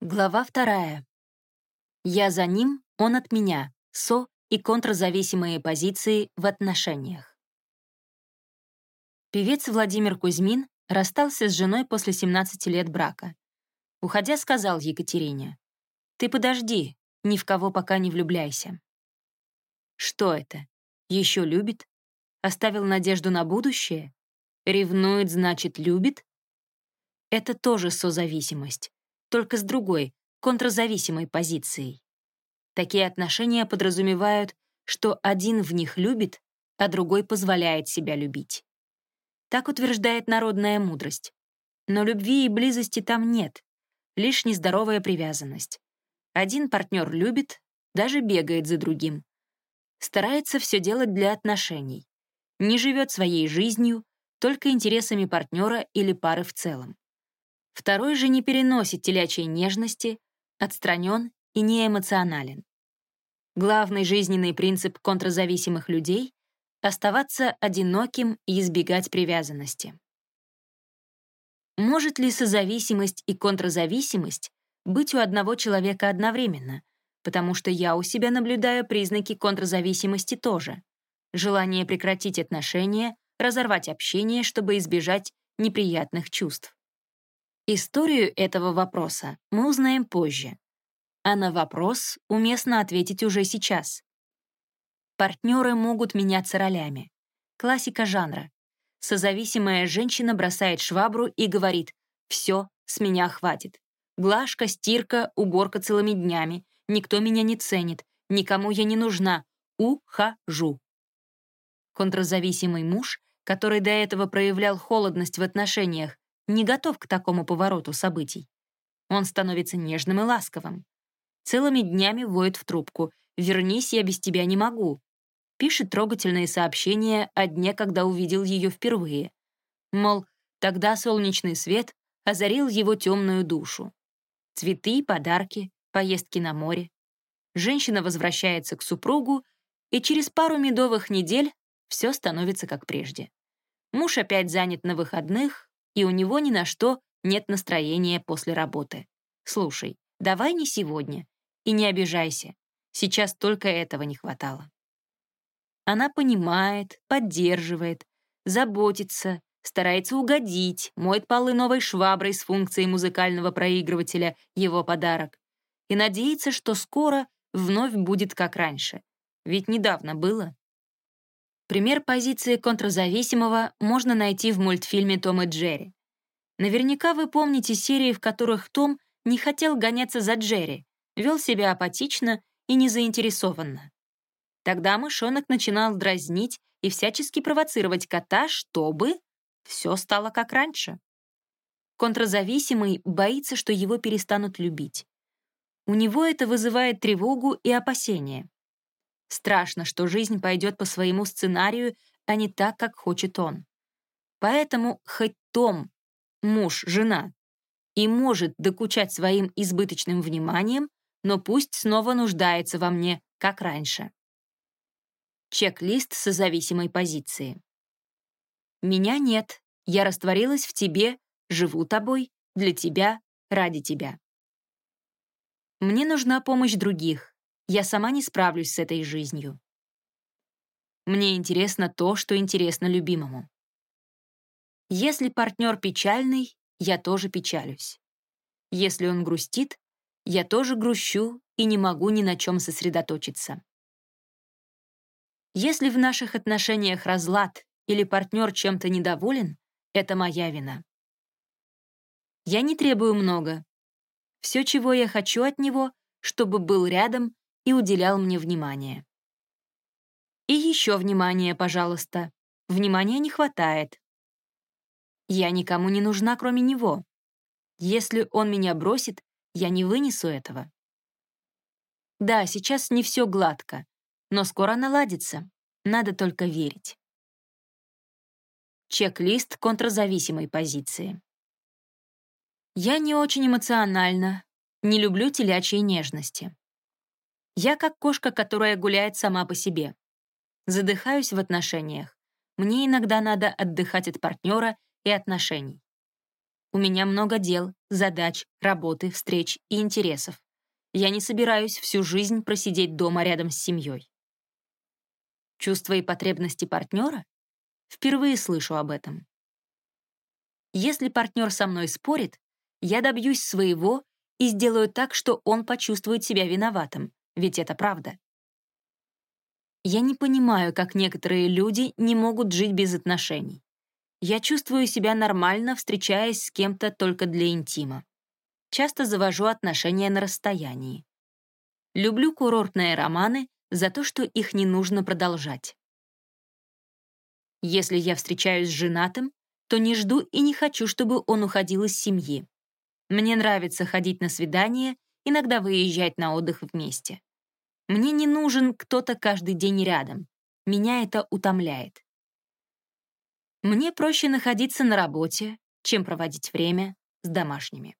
Глава вторая. Я за ним, он от меня. Со и контрзависимые позиции в отношениях. Певец Владимир Кузьмин расстался с женой после 17 лет брака. Уходя, сказал Екатерине, «Ты подожди, ни в кого пока не влюбляйся». Что это? Еще любит? Оставил надежду на будущее? Ревнует, значит, любит? Это тоже созависимость только с другой, контрзависимой позицией. Такие отношения подразумевают, что один в них любит, а другой позволяет себя любить. Так утверждает народная мудрость. Но любви и близости там нет, лишь нездоровая привязанность. Один партнер любит, даже бегает за другим. Старается все делать для отношений. Не живет своей жизнью, только интересами партнера или пары в целом. Второй же не переносит телячьей нежности, отстранен и неэмоционален. Главный жизненный принцип контрзависимых людей — оставаться одиноким и избегать привязанности. Может ли созависимость и контрзависимость быть у одного человека одновременно? Потому что я у себя наблюдаю признаки контрзависимости тоже. Желание прекратить отношения, разорвать общение, чтобы избежать неприятных чувств. Историю этого вопроса мы узнаем позже, а на вопрос уместно ответить уже сейчас. Партнеры могут меняться ролями. Классика жанра. Созависимая женщина бросает швабру и говорит «Все, с меня хватит». Глажка, стирка, уборка целыми днями. Никто меня не ценит. Никому я не нужна. Ухожу. Контрзависимый муж, который до этого проявлял холодность в отношениях, не готов к такому повороту событий. Он становится нежным и ласковым. Целыми днями воет в трубку «Вернись, я без тебя не могу». Пишет трогательные сообщения о дне, когда увидел ее впервые. Мол, тогда солнечный свет озарил его темную душу. Цветы, подарки, поездки на море. Женщина возвращается к супругу, и через пару медовых недель все становится как прежде. Муж опять занят на выходных, и у него ни на что нет настроения после работы. Слушай, давай не сегодня. И не обижайся. Сейчас только этого не хватало. Она понимает, поддерживает, заботится, старается угодить, моет полы новой шваброй с функцией музыкального проигрывателя, его подарок, и надеется, что скоро вновь будет как раньше. Ведь недавно было. Пример позиции контрзависимого можно найти в мультфильме «Том и Джерри». Наверняка вы помните серии, в которых Том не хотел гоняться за Джерри, вел себя апатично и незаинтересованно. Тогда мышонок начинал дразнить и всячески провоцировать кота, чтобы все стало как раньше. Контрзависимый боится, что его перестанут любить. У него это вызывает тревогу и опасение. Страшно, что жизнь пойдет по своему сценарию, а не так, как хочет он. Поэтому хоть Том, муж, жена, и может докучать своим избыточным вниманием, но пусть снова нуждается во мне, как раньше. Чек-лист с зависимой позиции. Меня нет, я растворилась в тебе, живу тобой, для тебя, ради тебя. Мне нужна помощь других, я сама не справлюсь с этой жизнью. Мне интересно то, что интересно любимому. Если партнер печальный, я тоже печалюсь. Если он грустит, я тоже грущу и не могу ни на чем сосредоточиться. Если в наших отношениях разлад или партнер чем-то недоволен, это моя вина. Я не требую много. Все, чего я хочу от него, чтобы был рядом и уделял мне внимание. И еще внимание, пожалуйста. Внимания не хватает. Я никому не нужна, кроме него. Если он меня бросит, я не вынесу этого. Да, сейчас не все гладко, но скоро наладится. Надо только верить. Чек-лист контрзависимой позиции. Я не очень эмоциональна, не люблю телячьей нежности. Я как кошка, которая гуляет сама по себе. Задыхаюсь в отношениях. Мне иногда надо отдыхать от партнера и отношений. У меня много дел, задач, работы, встреч и интересов. Я не собираюсь всю жизнь просидеть дома рядом с семьей. Чувства и потребности партнера? Впервые слышу об этом. Если партнер со мной спорит, я добьюсь своего и сделаю так, что он почувствует себя виноватым, ведь это правда. Я не понимаю, как некоторые люди не могут жить без отношений. Я чувствую себя нормально, встречаясь с кем-то только для интима. Часто завожу отношения на расстоянии. Люблю курортные романы за то, что их не нужно продолжать. Если я встречаюсь с женатым, то не жду и не хочу, чтобы он уходил из семьи. Мне нравится ходить на свидания, иногда выезжать на отдых вместе. Мне не нужен кто-то каждый день рядом. Меня это утомляет. Мне проще находиться на работе, чем проводить время с домашними.